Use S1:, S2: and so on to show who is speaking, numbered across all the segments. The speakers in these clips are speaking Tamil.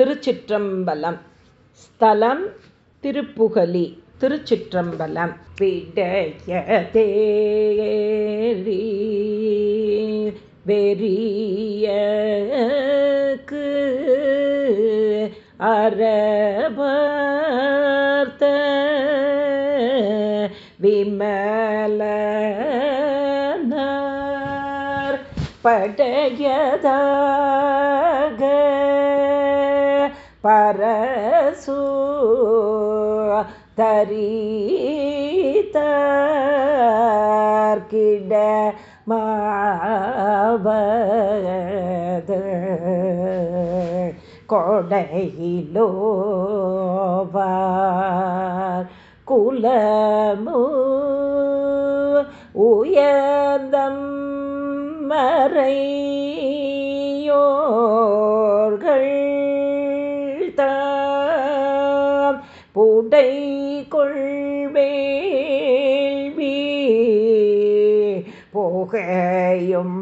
S1: திருச்சிற்றம்பலம். ஸ்தலம் திருப்புகலி திருச்சிற்றம்பலம். விடைய தேரி வெறியக்கு அரபார்த்த விமலனார் படையதாக பரசு தரிதர்கிட மாபது கொடையிலோவார் குலமு உயர்ந்தம் மறையோ கை கொள்வேள்வி போகையும்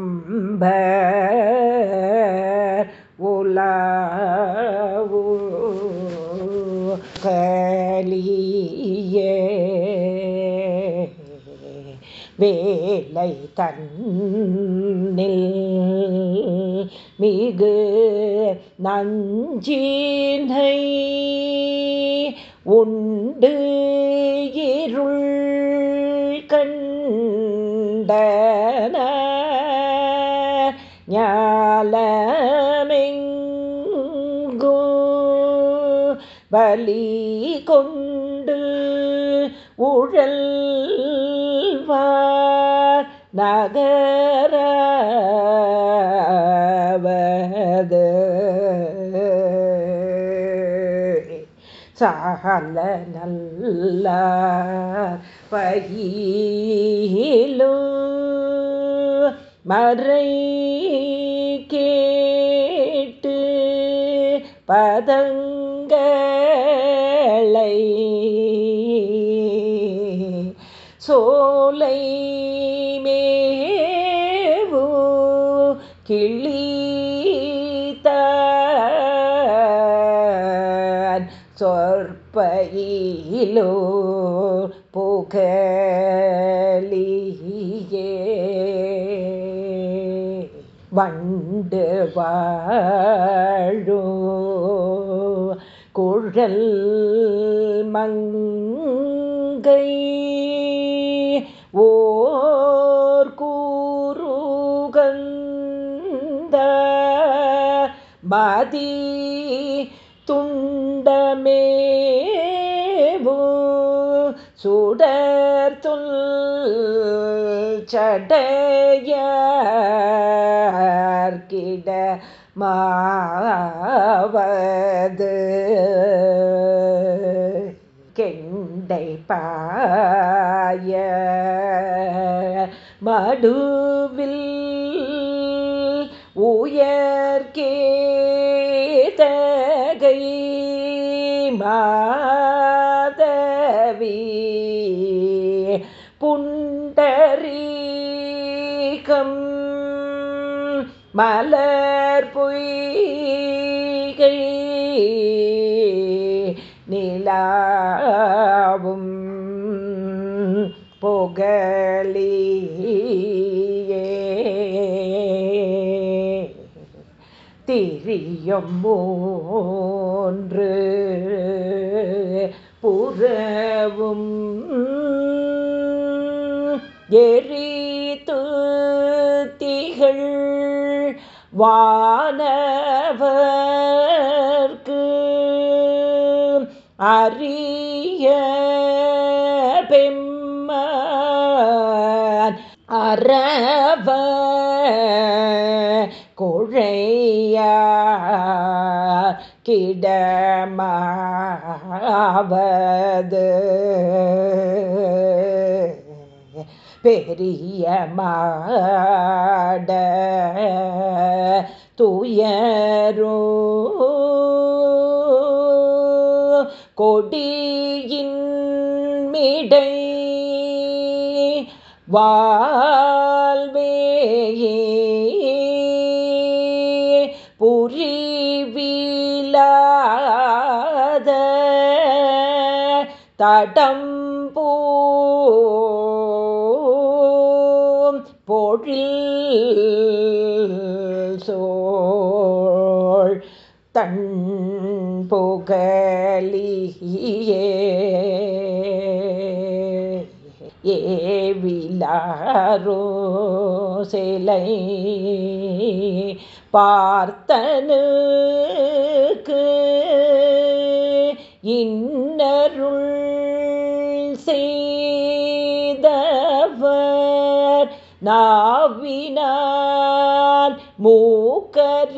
S1: உலாவு கலியே. வேலை தன்னில் மிகு நஞ்சினை உண்டு இருள் கண்டன. ஞாலமெங்கு பலி கொண்டு உழல்வார் நகரா. சகல நல்ல பயிலு மறை கேட்டு பதங்களை சோலை மேவு கிளி சொற்பயிலோ புகலியே வண்டு வாழோ குழல் மங்கை. ஓர் கூறுகந்த மதி கிட மாவது. கெண்டை பாய மடுவில் உயர்கேதகை மாதவி. புன் மலர் பொய்கை நிலாவும் புகழியே. திரியும் மூன்று புறவும் எரித்து வானவர்க்கு அரிய பெம்மான் அறவ குழையா கிடமாவது. பெரிய மாட துயரோ. கொடியின் மிடை வாழ்வேயே புரிவில தடம்பூ ஏவிலாரோ சிலை பார்த்தனுக்கு இன்னருள் செய்தவர் நாவினான் மூக்கறிவித்த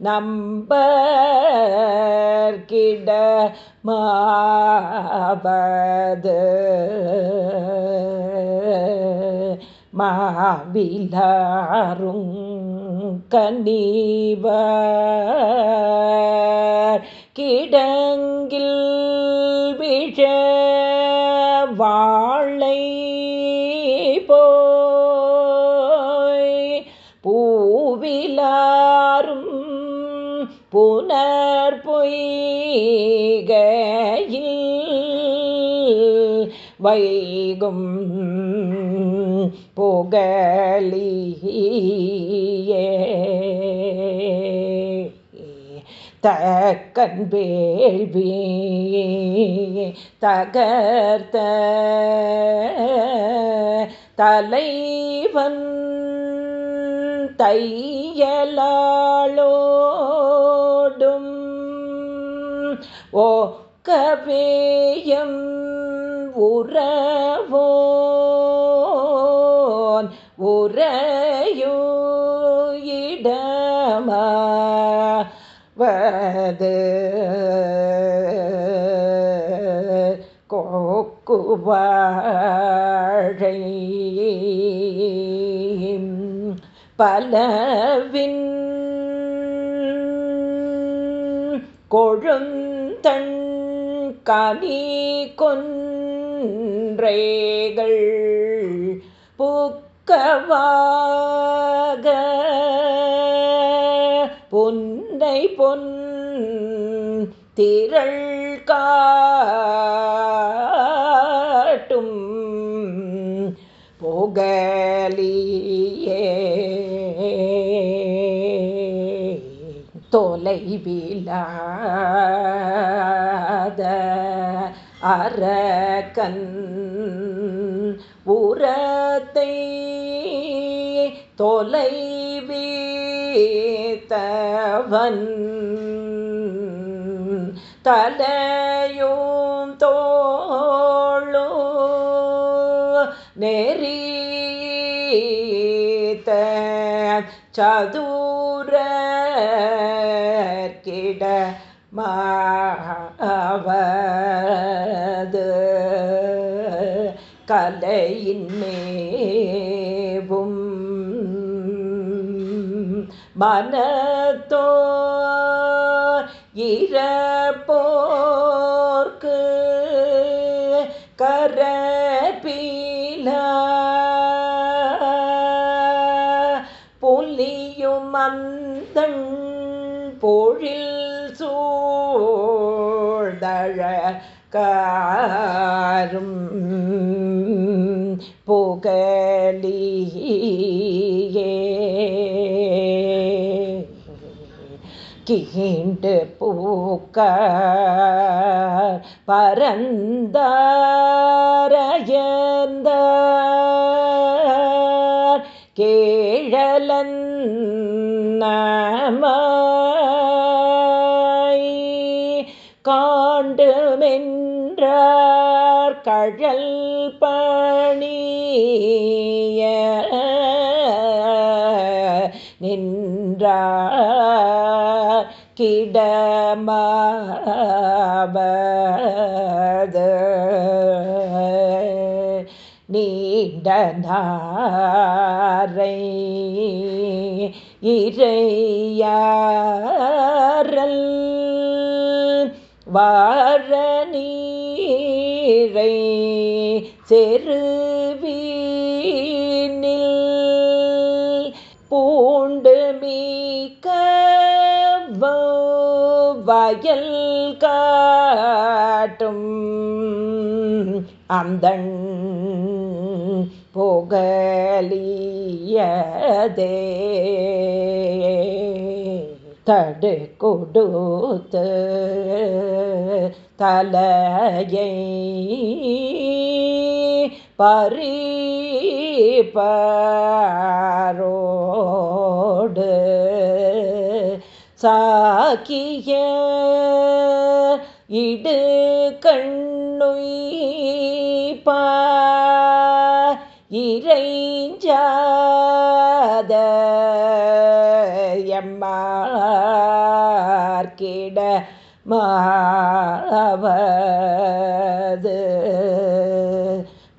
S1: நம்ப மாவது மாவிலாரும் கனிவர் கிடங்கில் விஷ வாழை வைகும் புகழியே. தக்கன் வேள்வி தகர்த்த தலைவன் தையலாளோடும் ஓ கவேயம் உறவோன் உறையோ இடமாவது கோக்குவாழை பலவின் கொழுந்தன் கனி கொன் கொன்றைகள் புக்கவாக. பொன்னை பொன் திரள் காட்டும் புகலியே தொலைவிலாத அரக்கன் உரத்தை தொலைவீத்தவன் தலையும் தோளோ நெறித்த சதுர கிட மாவது கலையின்மேவும் மனத்தோ இறப்போர்க்கு காரும் புகலியே கீண்டு பூக்க பரந்தாரயந்த கேழலன் காண்டுமென்றார் பணிய நின்றார் கிடமாவது. நீண்ட நாரை இறையாரல் வாரணி நீழை செருவீனில் பூண்டு மீக்க வயல் காட்டும். அந்தன் புகலியதே தடு கொடுத்து தலையை பறிப்பாரோடு சாக்கிய இடு கண்ணுய்பா இறைஞ்சாத எம்மா மாவது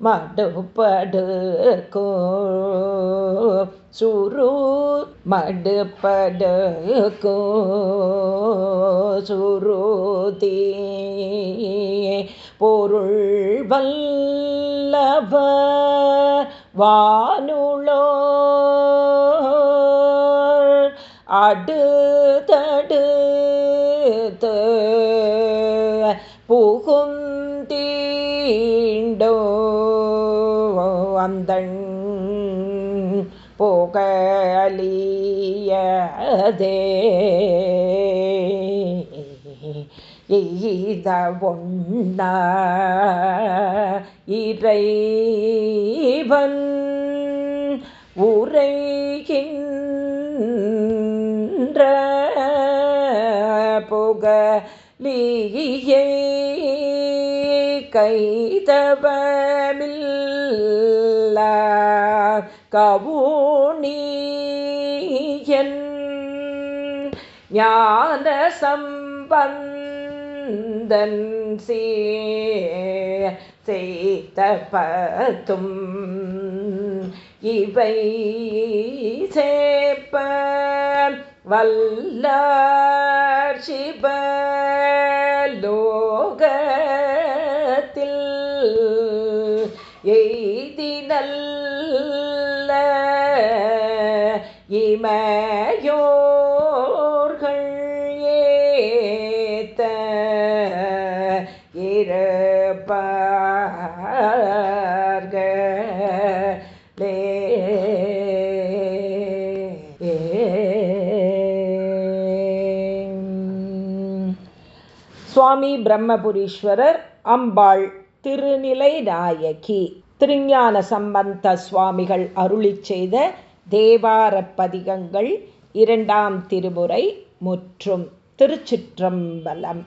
S1: மடுபடுக்கோ சுரு மடுபடுக்கோ சுருதி பொருள் வல்லப வானுளோ. அடுதடு புகுந்தீண்டோ அந்தண் போகலியதே. எய்த ஒண்ண இறைவன் உரைகின்ற புகலியை கைதபமில்ல கவுனியன் ஞான சம்பந்தன் சே செய்த பத்தும் இவை சேப்ப வல்லார் சிவலோகத்தில் எய்தி நல்ல இமயோர்கள் ஏத்த இருப்பார்களே சுவாமி பிரம்மபுரீஸ்வரர் அம்பாள் திருநிலை நாயகி திருஞான சம்பந்த சுவாமிகள் அருளி செய்த தேவார பதிகங்கள் இரண்டாம் திருமுறை முற்றும் திருச்சிற்றம்பலம்.